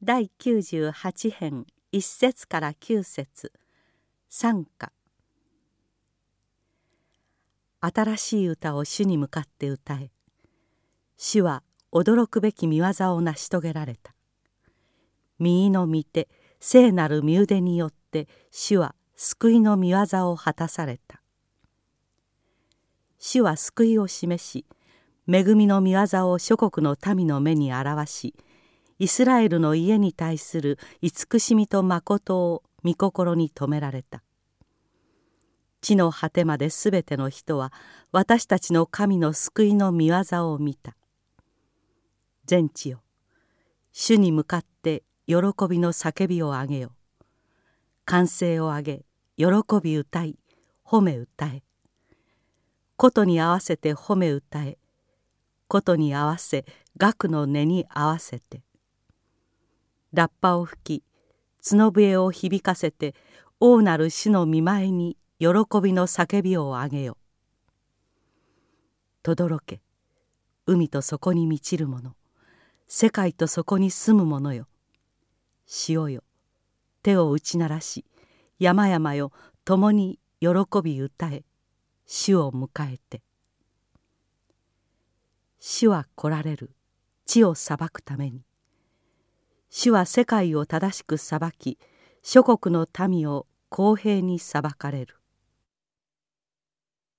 第98編1節から9節。賛歌。新しい歌を主に向かって歌え。主は驚くべき見業を成し遂げられた。右の御手聖なる身腕によって主は救いの見業を果たされた。主は救いを示し恵みの見業を諸国の民の目に表しイスラエルの家に対する慈しみと誠を御心に留められた。地の果てまで全ての人は私たちの神の救いの御業を見た。全地よ主に向かって喜びの叫びをあげよ。歓声をあげ喜び歌い褒め歌え。琴に合わせて褒め歌え。琴に合わせ楽の音に合わせて。ラッパを吹き角笛を響かせて王なる主の見舞いに喜びの叫びをあげよ。轟け海とそこに満ちる者世界とそこに住む者よ。潮よ手を打ち鳴らし山々よ共に喜び歌え主を迎えて。主は来られる地を裁くために。主は世界を正しく裁き諸国の民を公平に裁かれる。